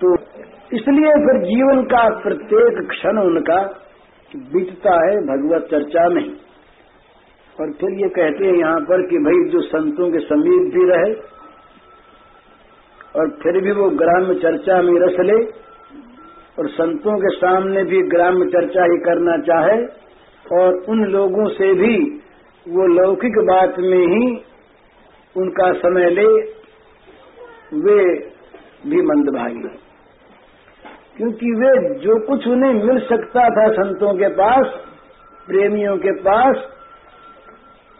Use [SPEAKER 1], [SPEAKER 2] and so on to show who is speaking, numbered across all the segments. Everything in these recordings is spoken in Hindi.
[SPEAKER 1] तो इसलिए फिर जीवन का प्रत्येक क्षण उनका बीतता है, भगवत चर्चा में। और फिर ये कहते हैं यहाँ पर कि भाई जो संतों के समीप भी रहे, और फिर भी वो ग्राम्य चर्चा में रस ले, और संतों के सामने भी ग्राम्य चर्चा ही करना चाहे, और उन लोगों से भी वो लौकिक बात में ही उनका समय ले, वे भी मंदभागी। क्योंकि वे जो कुछ उन्हें मिल सकता था संतों के पास, प्रेमियों के पास,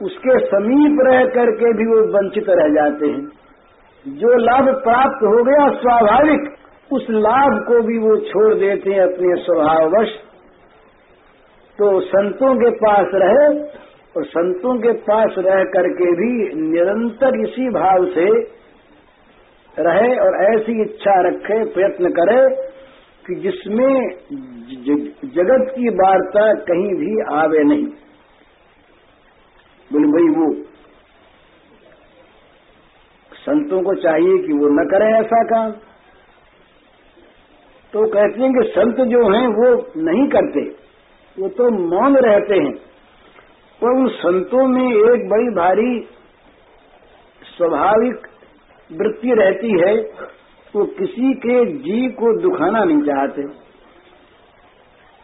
[SPEAKER 1] उसके समीप रह करके भी वो वंचित रह जाते हैं। जो लाभ प्राप्त हो गया स्वाभाविक, उस लाभ को भी वो छोड़ देते हैं अपने स्वभाववश। तो संतों के पास रहे और संतों के पास रह करके भी निरंतर इसी भाव से रहे और ऐसी इच्छा रखे, प्रयत्न करे कि जिसमें जगत की वार्ता कहीं भी आवे नहीं। बोले, भाई वो संतों को चाहिए कि वो न करें ऐसा काम। तो कहते हैं कि संत जो हैं, वो नहीं करते। वो तो मौन रहते हैं। पर उन संतों में एक बड़ी भारी स्वाभाविक वृत्ति रहती है वो किसी के जीव को दुखाना नहीं चाहते।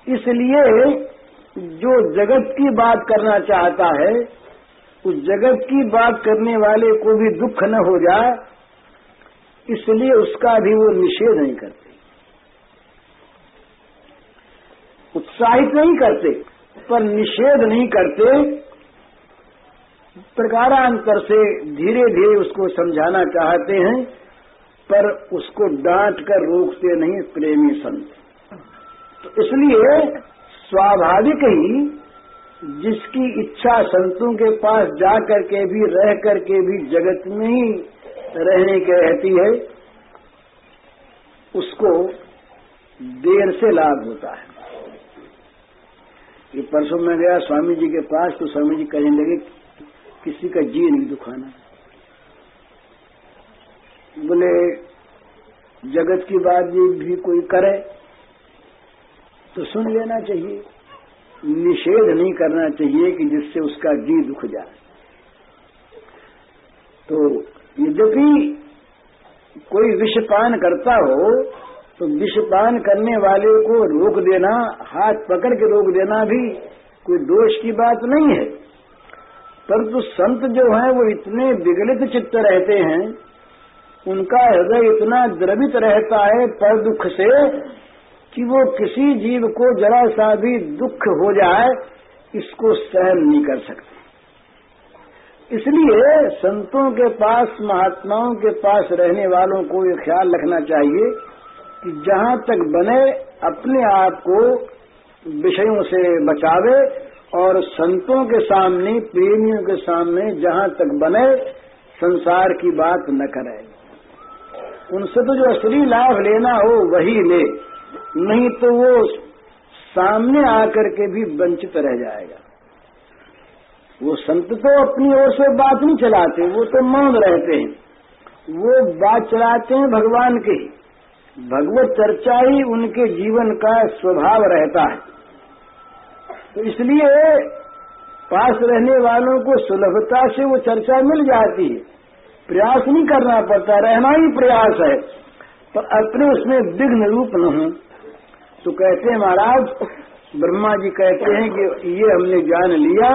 [SPEAKER 1] इसलिए जो जगत की बात करना चाहता है, उस जगत की बात करने वाले को भी दुख न हो जाए, इसलिए उसका भी वो निषेध नहीं करते। उत्साहित नहीं करते, पर निषेध नहीं करते। प्रकारांतर से धीरे धीरे उसको समझाना चाहते हैं। पर उसको डांट कर रोकते नहीं प्रेमी संत। तो इसलिए स्वाभाविक ही जिसकी इच्छा संतों के पास जा करके भी, रह करके भी जगत में ही रहने की रहती है, उसको देर से लाभ होता है। ये परसों में गया, स्वामी जी के पास तो स्वामी जी कहने लगे किसी का जी नहीं दुखाना। बोले, जगत की बात भी कोई करे तो सुन लेना चाहिए। निषेध नहीं करना चाहिए कि जिससे उसका जी दुख जाए। तो यद्यपि कोई विषपान करता हो तो विषपान करने वाले को रोक देना, हाथ पकड़ के रोक देना भी कोई दोष की बात नहीं है। परंतु संत जो हैं, वो इतने विगलित चित्त रहते हैं उनका हृदय इतना द्रवित रहता है पर दुख से कि वो किसी जीव को जरा सा भी दुख हो जाए, इसको सहन नहीं कर सकते। इसलिए संतों के पास, महात्माओं के पास रहने वालों को ये ख्याल रखना चाहिए कि जहाँ तक बने, अपने आप को विषयों से बचावे और संतों के सामने, प्रेमियों के सामने जहाँ तक बने, संसार की बात न करे। उनसे तो जो असली लाभ लेना हो वही ले, नहीं तो वो सामने आकर के भी वंचित रह जाएगा। वो संत तो अपनी ओर से बात नहीं चलाते, वो तो मौन रहते हैं। वो बात चलाते हैं भगवान की भगवत चर्चा ही उनके जीवन का स्वभाव रहता है। तो इसलिए पास रहने वालों को सुलभता से वो चर्चा मिल जाती है। प्रयास नहीं करना पड़ता, रहना ही प्रयास है। पर अपने उसमें विघ्न रूप न हो। तो कहते हैं महाराज, ब्रह्मा जी कहते हैं कि ये हमने जान लिया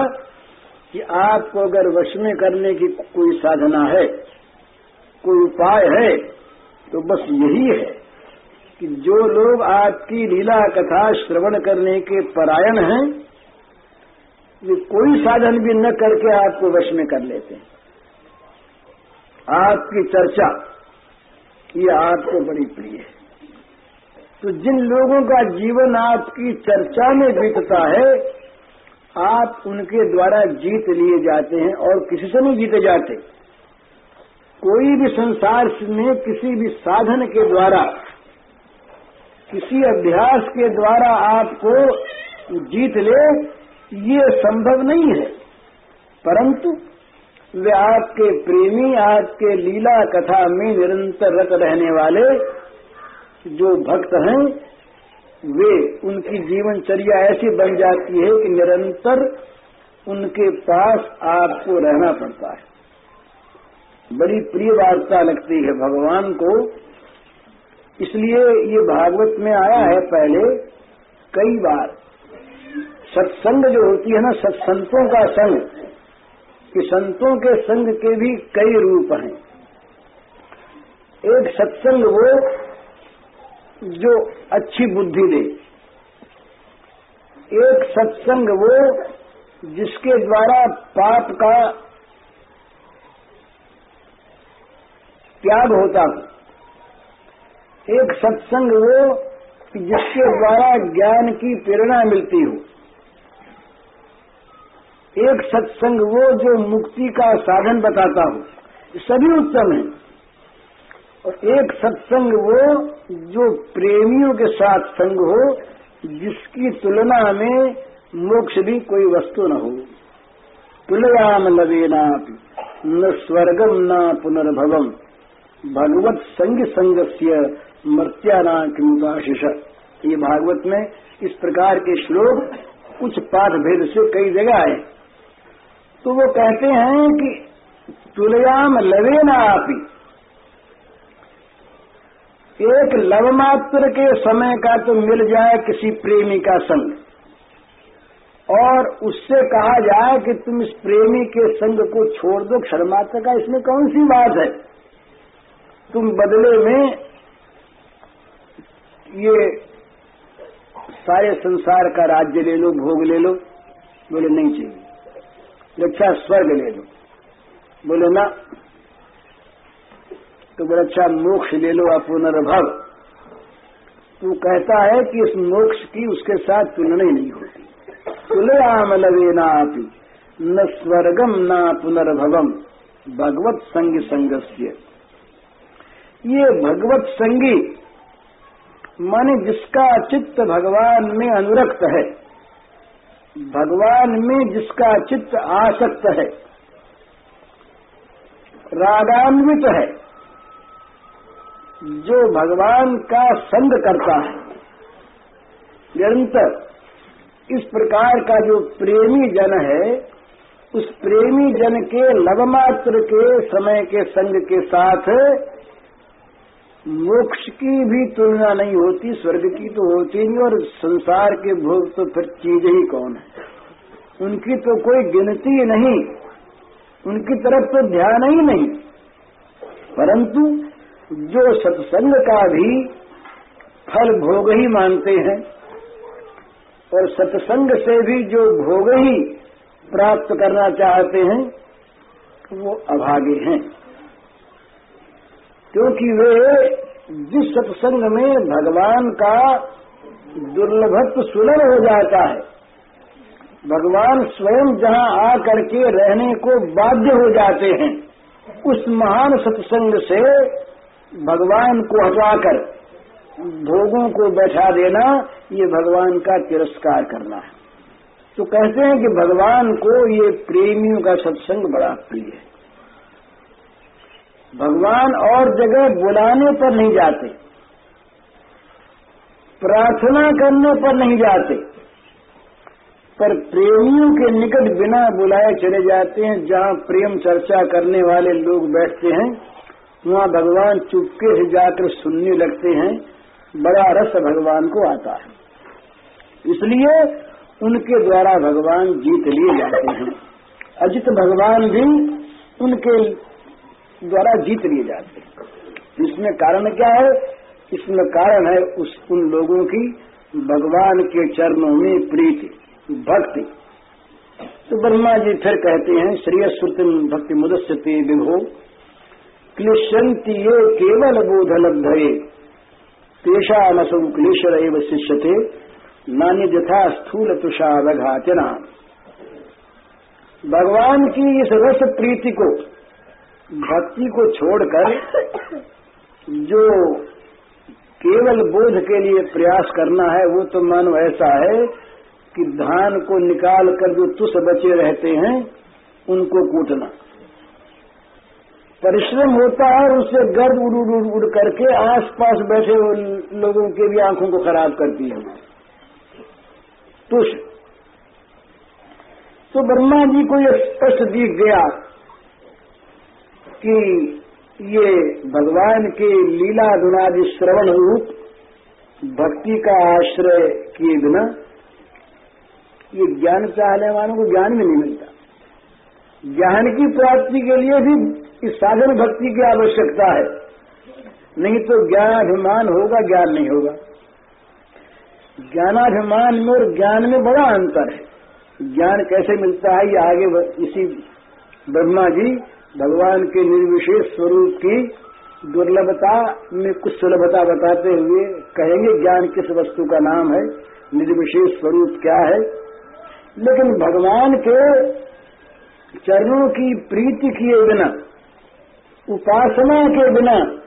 [SPEAKER 1] कि आपको अगर वश में करने की कोई साधना है, कोई उपाय है तो बस यही है कि जो लोग आपकी लीला कथा श्रवण करने के परायण हैं, वे कोई साधन भी न करके आपको वश में कर लेते हैं। आपकी चर्चा, ये आपको बड़ी प्रिय है। तो जिन लोगों का जीवन आपकी चर्चा में बीतता है, आप उनके द्वारा जीत लिए जाते हैं और किसी से नहीं जीते जाते। कोई भी संसार में किसी भी साधन के द्वारा, किसी अभ्यास के द्वारा आपको जीत ले, ये संभव नहीं है। परंतु वे आपके प्रेमी, आपके लीला कथा में निरंतर रत रहने वाले जो भक्त हैं, वे उनकी जीवनचर्या ऐसी बन जाती है कि निरंतर उनके पास आपको रहना पड़ता है। बड़ी प्रिय वार्ता लगती है भगवान को। इसलिए ये भागवत में आया है पहले, कई बार। सत्संग जो होती है ना, सत्संतों का संग कि संतों के संग के भी कई रूप हैं। एक सत्संग वो जो अच्छी बुद्धि दे। एक सत्संग वो जिसके द्वारा पाप का त्याग होता हो। एक सत्संग वो जिसके द्वारा ज्ञान की प्रेरणा मिलती हो। एक सत्संग वो जो मुक्ति का साधन बताता हो, सभी उत्तम है। और एक सत्संग वो जो प्रेमियों के साथ संग हो, जिसकी तुलना में मोक्ष भी कोई वस्तु न हो। तुलयाम लवेना न स्वर्गम न पुनर्भवम भगवत संग संग संगस्य मर्त्याना किमुदाशिष। ये भागवत में इस प्रकार के श्लोक कुछ पाठ भेद से कई जगह आए। तो वो कहते हैं कि तुलयाम लवेना आपी एक लव मात्र के समय का तो मिल जाए किसी प्रेमी का संग। और उससे कहा जाए कि तुम इस प्रेमी के संग को छोड़ दो क्षण मात्र का इसमें कौन सी बात है? तुम बदले में ये सारे संसार का राज्य ले लो, भोग ले लो, बोले, नहीं चाहिए। अच्छा स्वर्ग ले लो। बोले, ना। तो बोले अच्छा मोक्ष ले लो, आप पुनर्भव। तू कहता है कि इस मोक्ष की उसके साथ तुलना ही नहीं होती। तुलयाम लवे ना आपी, न स्वर्गम न पुनर्भवम, भगवत संग संगस्य। ये भगवत संगी, माने जिसका चित्त भगवान में अनुरक्त है भगवान में जिसका चित्त आसक्त है, रागान्वित है, जो भगवान का संग करता है, निरंतर इस प्रकार का जो प्रेमी जन है, उस प्रेमी जन के लवमात्र के समय के संग के साथ मोक्ष की भी तुलना नहीं होती, स्वर्ग की तो होती नहीं, और संसार के भोग तो फिर चीज़ ही कौन है? उनकी तो कोई गिनती नहीं, उनकी तरफ़ तो ध्यान ही नहीं। परंतु जो सत्संग का भी फल भोग ही मानते हैं, और सत्संग से भी जो भोग ही प्राप्त करना चाहते हैं, वो अभागे हैं। क्योंकि वे जिस सत्संग में भगवान का दुर्लभत्व सुलभ हो जाता है, भगवान स्वयं जहाँ आकर के रहने को बाध्य हो जाते हैं, उस महान सत्संग से भगवान को हटाकर भोगों को बैठा देना, ये भगवान का तिरस्कार करना है। तो कहते हैं कि भगवान को ये प्रेमियों का सत्संग बड़ा प्रिय है। भगवान और जगह बुलाने पर नहीं जाते। प्रार्थना करने पर नहीं जाते। पर प्रेमियों के निकट बिना बुलाए चले जाते हैं, जहाँ प्रेम चर्चा करने वाले लोग बैठते हैं, वहाँ भगवान चुपके से जाकर सुनने लगते हैं, बड़ा रस भगवान को आता है। इसलिए उनके द्वारा भगवान जीत लिए जाते हैं। अजित भगवान भी उनके द्वारा जीत लिए जाते हैं। इसमें कारण क्या है? इसमें कारण है उस, उन लोगों की भगवान के चरणों में प्रीति, भक्ति। तो ब्रह्मा जी फिर कहते हैं श्रेयस्वृति भक्ति मुदस्यते विभो। क्लिश्यंती ये केवल बोधलब्धये। तेषामसौ क्लेशर एव शिष्यते। नान्य जथा स्थूल तुषावघातना भगवान की इस रस प्रीति को भक्ति को छोड़कर जो केवल बोध के लिए प्रयास करना है, वो तो मन ऐसा है कि धान को निकाल कर जो तुष बचे रहते हैं, उनको कूटना। परिश्रम होता है और उससे गर्द उड़ उड़ उड़ उड़ करके आस पास बैठे लोगों के भी आँखों को खराब करती है। तुष। तो ब्रह्मा जी को यह स्पष्ट दिख गया कि ये भगवान के लीला गुणादि श्रवण रूप भक्ति का आश्रय किए बिना ये ज्ञान चाहने वालों को ज्ञान भी नहीं मिलता। ज्ञान की प्राप्ति के लिए भी इस साधन भक्ति की आवश्यकता है। नहीं तो ज्ञानाभिमान होगा, ज्ञान नहीं होगा। ज्ञानाभिमान में और ज्ञान में बड़ा अंतर है। ज्ञान कैसे मिलता है, ये आगे इसी ब्रह्मा जी भगवान के निर्विशेष स्वरूप की दुर्लभता में कुछ सुलभता बताते हुए कहेंगे, ज्ञान किस वस्तु का नाम है, निर्विशेष स्वरूप क्या है? लेकिन भगवान के चरणों की प्रीति किए बिना, उपासना के बिना,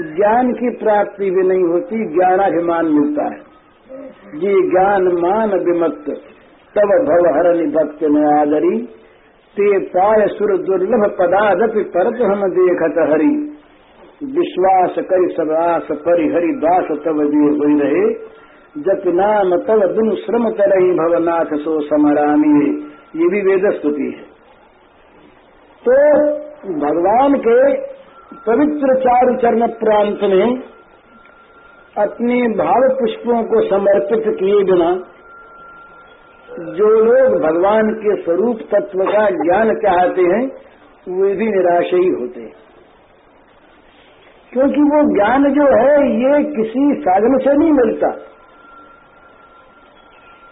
[SPEAKER 1] ज्ञान की प्राप्ति भी नहीं होती, ज्ञानाभिमान मिलता है। ये ज्ञान मान विमक्त तब भव हरण भक्त न आदरी। ते पाय सुर दुर्लभ पदादपि परत हम देखत हरि विश्वास करि सब आस परिहरि दास तब दिए हो रहे जत नाम तब दुन श्रम तरही भवनाथ सो समरामी ये भी वेद स्तुति है। तो भगवान के पवित्र चार चरण प्रांत में अपने भाव पुष्पों को समर्पित किए बिना जो लोग भगवान के स्वरूप तत्व का ज्ञान चाहते हैं, वे भी निराश ही होते हैं। क्योंकि वो ज्ञान जो है, ये किसी साधन से नहीं मिलता।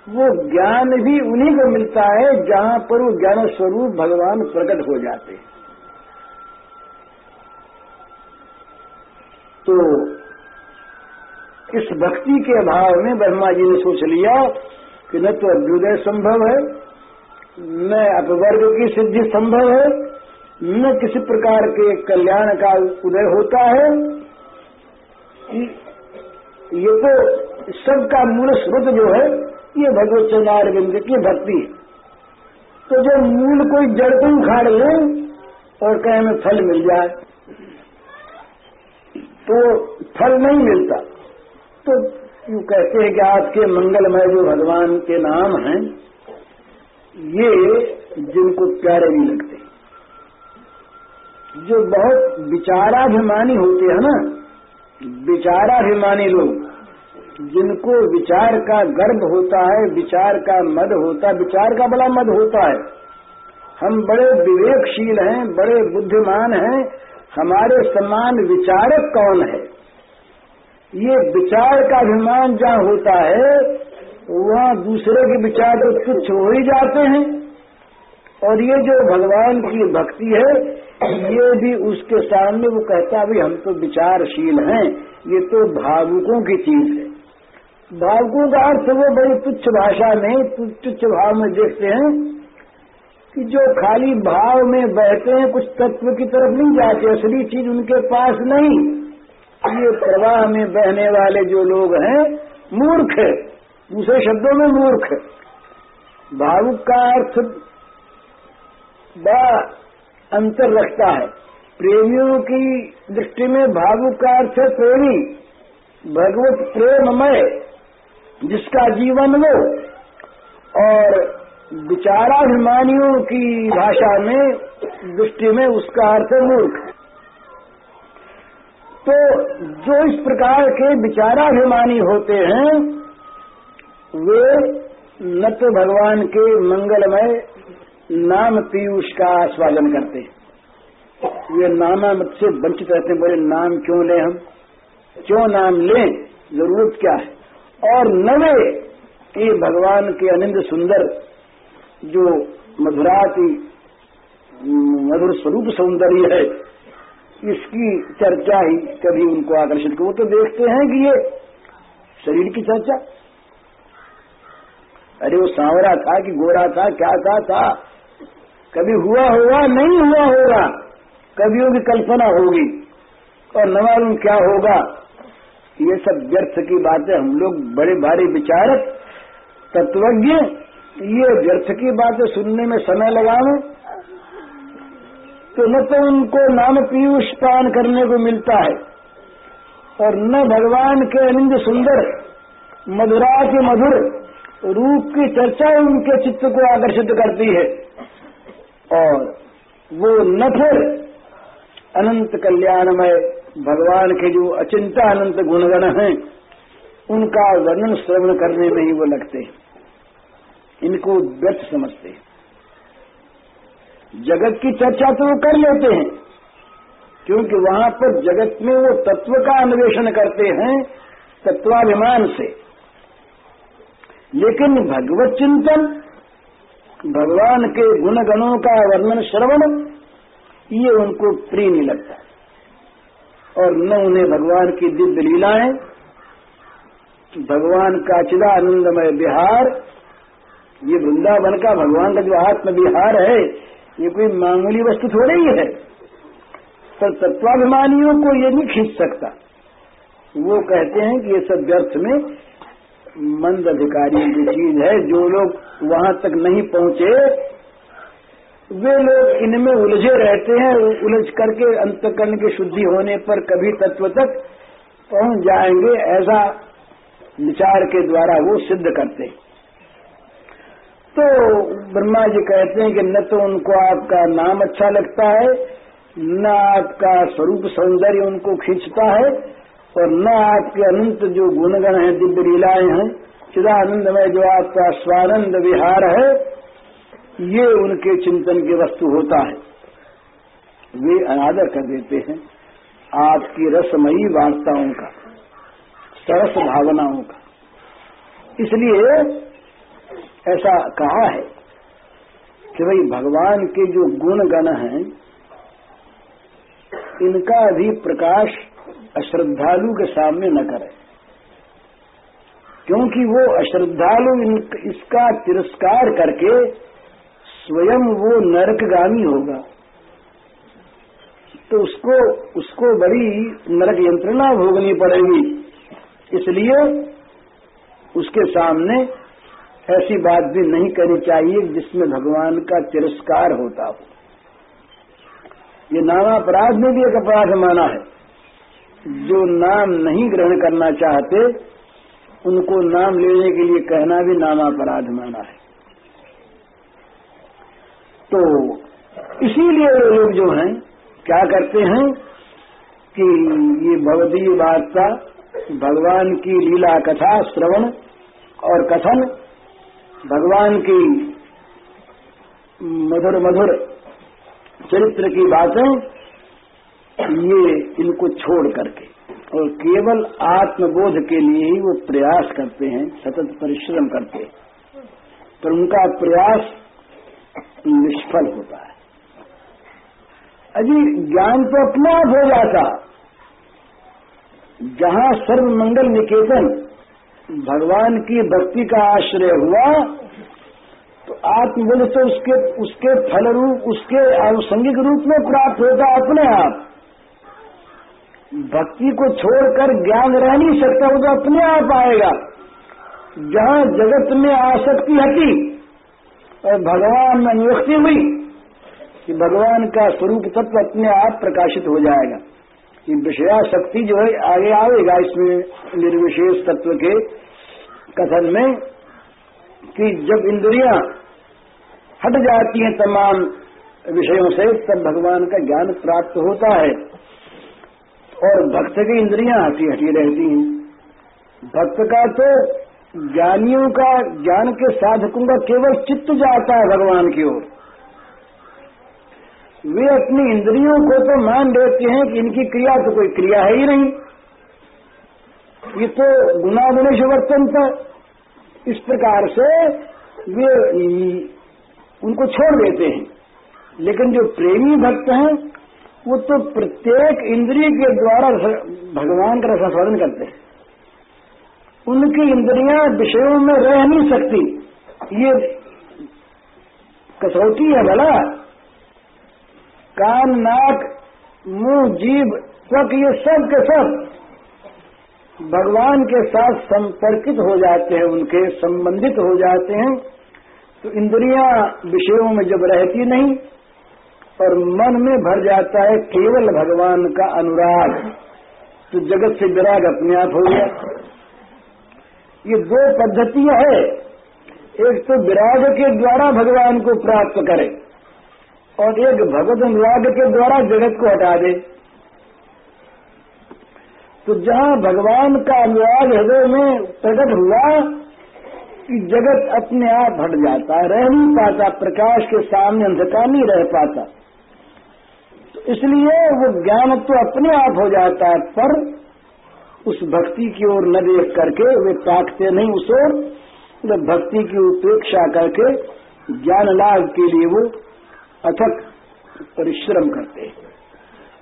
[SPEAKER 1] वो ज्ञान भी उन्हीं को मिलता है, जहाँ पर वो ज्ञान स्वरूप भगवान प्रकट हो जाते हैं। तो इस भक्ति के अभाव में ब्रह्मा जी ने सोच लिया कि न तो अभ्युदय संभव है, न अपवर्ग की सिद्धि संभव है, न किसी प्रकार के कल्याण का उदय होता है। ये तो सबका मूल स्रोत जो है, ये भगवत चरणारविंद की भक्ति है। तो जो मूल कोई जड़ को उखाड़ ले और कहे में फल मिल जाए तो फल नहीं मिलता। तो यू कहते हैं कि आपके मंगलमय जो भगवान के नाम हैं, ये जिनको प्यारे नहीं लगते। जो बहुत विचाराभिमानी होते हैं ना, विचाराभिमानी लोग, जिनको विचार का गर्भ होता है, विचार का मद होता है, विचार का बड़ा मद होता है। हम बड़े विवेकशील हैं, बड़े बुद्धिमान हैं, हमारे समान विचारक कौन है? ये विचार का अभिमान जहाँ होता है, वहाँ दूसरे के विचार तो तुच्छ हो ही जाते हैं। और ये जो भगवान की भक्ति है, ये भी उसके सामने वो कहता है हम तो विचारशील हैं। ये तो भावुकों की चीज़ है। भावुकों का अर्थ वो बड़ी तुच्छ भाषा में तुच्छ भाव में देखते हैं कि जो खाली भाव में बहते हैं, कुछ तत्व की तरफ़ नहीं जाते, असली चीज़ उनके पास नहीं। ये प्रवाह में बहने वाले जो लोग हैं, मूर्ख है। दूसरे शब्दों में मूर्ख भावुक का अर्थ बड़ा अंतर रखता है। प्रेमियों की दृष्टि में भावुक का अर्थ है प्रेमी। भगवत प्रेममय, जिसका जीवन वो और विचाराभिमानियों की भाषा में, दृष्टि में उसका अर्थ है मूर्ख। तो जो इस प्रकार के विचाराभिमानी होते हैं, वे न तो भगवान के मंगलमय नाम पीयूष का आस्वादन करते वे नाना मत से वंचित रहते बोले, नाम क्यों लें हम? क्यों नाम लें? ज़रूरत क्या है? और नवे ये भगवान के अनिंद सुंदर, जो मधुराति, मधुर स्वरूप सौंदर्य है इसकी चर्चा ही कभी उनको आकर्षित कर। वो तो देखते हैं कि ये शरीर की चर्चा। अरे वो सांवरा था कि गोरा था, क्या था? था। कभी हुआ होगा, नहीं हुआ होगा। कभी की कल्पना होगी। और न मालूम क्या होगा। ये सब व्यर्थ की बातें हम लोग बड़े भारी विचारक, तत्वज्ञ, ये व्यर्थ की बातें सुनने में समय लगावे। तो न तो उनको नाम पीयूष पान करने को मिलता है। और न भगवान के अनिंद सुंदर, मधुरा के मधुर रूप की चर्चा उनके चित्त को आकर्षित करती है। और वो न फिर अनंत कल्याणमय, भगवान के जो अचिंता अनंत गुणगण हैं, उनका वर्णन श्रवण करने में ही वो लगते हैं। इनको व्यर्थ समझते हैं। जगत की चर्चा तो वो कर लेते हैं। क्योंकि वहाँ पर जगत में वो तत्व का अन्वेषण करते हैं, तत्वाभिमान से। लेकिन भगवत चिंतन, भगवान के गुणगणों का वर्णन श्रवण, ये उनको प्रिय नहीं लगता। और न उन्हें भगवान की दिव्य लीलाएँ, भगवान का चिदा आनंदमय बिहार ये वृंदावन का भगवान का जो आत्म बिहार है ये कोई मामूली वस्तु थोड़ी ही है। पर तत्वाभिमानियों को ये नहीं खींच सकता। वो कहते हैं कि ये सब व्यर्थ में मंद अधिकारियों की चीज़ है। जो लोग वहाँ तक नहीं पहुँचे, वे लोग इनमें उलझे रहते हैं। उलझ करके अंतकरण की शुद्धि होने पर कभी तत्व तक पहुँच जाएँगे, ऐसा विचार के द्वारा वो सिद्ध करते तो ब्रह्मा जी कहते हैं कि न तो उनको आपका नाम अच्छा लगता है, न आपका स्वरूप सौंदर्य उनको खींचता है, और न आपके अनंत जो गुणगण हैं, दिव्य लीलाएँ हैं चिदानंद में जो आपका स्वानंद विहार है, ये उनके चिंतन की वस्तु होता है। वे अनादर कर देते हैं आपकी रसमयी वार्ताओं का, सरस भावनाओं का। इसलिए ऐसा कहा है कि भाई भगवान के जो गुण गण हैं, इनका भी प्रकाश अश्रद्धालु के सामने न करें। क्योंकि वो अश्रद्धालु इसका तिरस्कार करके स्वयं वो नरकगामी होगा। तो उसको उसको बड़ी नरक यंत्रणा भोगनी पड़ेगी। इसलिए उसके सामने ऐसी बात भी नहीं करनी चाहिए जिसमें भगवान का तिरस्कार होता हो। ये नामापराध में भी एक अपराध माना है। जो नाम नहीं ग्रहण करना चाहते, उनको नाम लेने के लिए कहना भी नामापराध माना है। तो इसीलिए वो लोग जो हैं, क्या करते हैं कि ये भगवती वार्ता, भगवान की लीला कथा, श्रवण और कथन भगवान की मधुर मधुर चरित्र की बातें ये इनको छोड़ करके और केवल आत्मबोध के लिए ही वो प्रयास करते हैं, सतत परिश्रम करते हैं। पर उनका प्रयास निष्फल होता है। अजी, ज्ञान तो अपना हो जाता। जहाँ सर्व मंगल निकेतन भगवान की भक्ति का आश्रय हुआ तो आत्मबोध तो उसके उसके फल रूप उसके आनुषंगिक रूप में प्राप्त होगा अपने आप। भक्ति को छोड़कर ज्ञान रह नहीं सकता, वो तो अपने आप आएगा। जहाँ जगत में आसक्ति हटी और भगवान में नियुक्ति हुई, कि भगवान का स्वरूप तत्व अपने आप प्रकाशित हो जाएगा। कि विषया शक्ति जो है, आगे आएगा इसमें निर्विशेष तत्व के कथन में कि जब इंद्रियाँ हट जाती हैं तमाम विषयों से, तब भगवान का ज्ञान प्राप्त होता है। और भक्त की इंद्रियाँ हटी हटी रहती हैं। भक्त का तो ज्ञानियों का, ज्ञान के साधकों का केवल चित्त जाता है भगवान की ओर। वे अपनी इंद्रियों को तो मान लेते हैं कि इनकी क्रिया तो कोई क्रिया है ही नहीं। ये तो गुणागुणेश वर्तन था। इस प्रकार से वे, उनको छोड़ देते हैं। लेकिन जो प्रेमी भक्त हैं, वो तो प्रत्येक इंद्रिय के द्वारा भगवान का रसास्वादन करते हैं। उनकी इंद्रियाँ विषयों में रह नहीं सकती। ये कसौटी है भला। कान नाक मुँह जीव त्वक ये सब के सब भगवान के साथ संपर्कित हो जाते हैं, उनके संबंधित हो जाते हैं। तो इंद्रियाँ विषयों में जब रहती नहीं, और मन में भर जाता है केवल भगवान का अनुराग तो जगत से विराग अपने आप हो गया। ये दो पद्धतियाँ है। एक तो विराग के द्वारा भगवान को प्राप्त करे। और एक भगवत अनुराग के द्वारा जगत को हटा दे। तो जहाँ भगवान का अनुराग हृदय में प्रकट हुआ, कि जगत अपने आप हट जाता, रह नहीं पाता, प्रकाश के सामने अंधकार नहीं रह पाता। तो इसलिए वो ज्ञान तो अपने आप हो जाता है, पर उस भक्ति की ओर न देख करके, वे ताकते नहीं उस ओर भक्ति की उपेक्षा करके ज्ञान लाभ के लिए वो अथक परिश्रम करते हैं।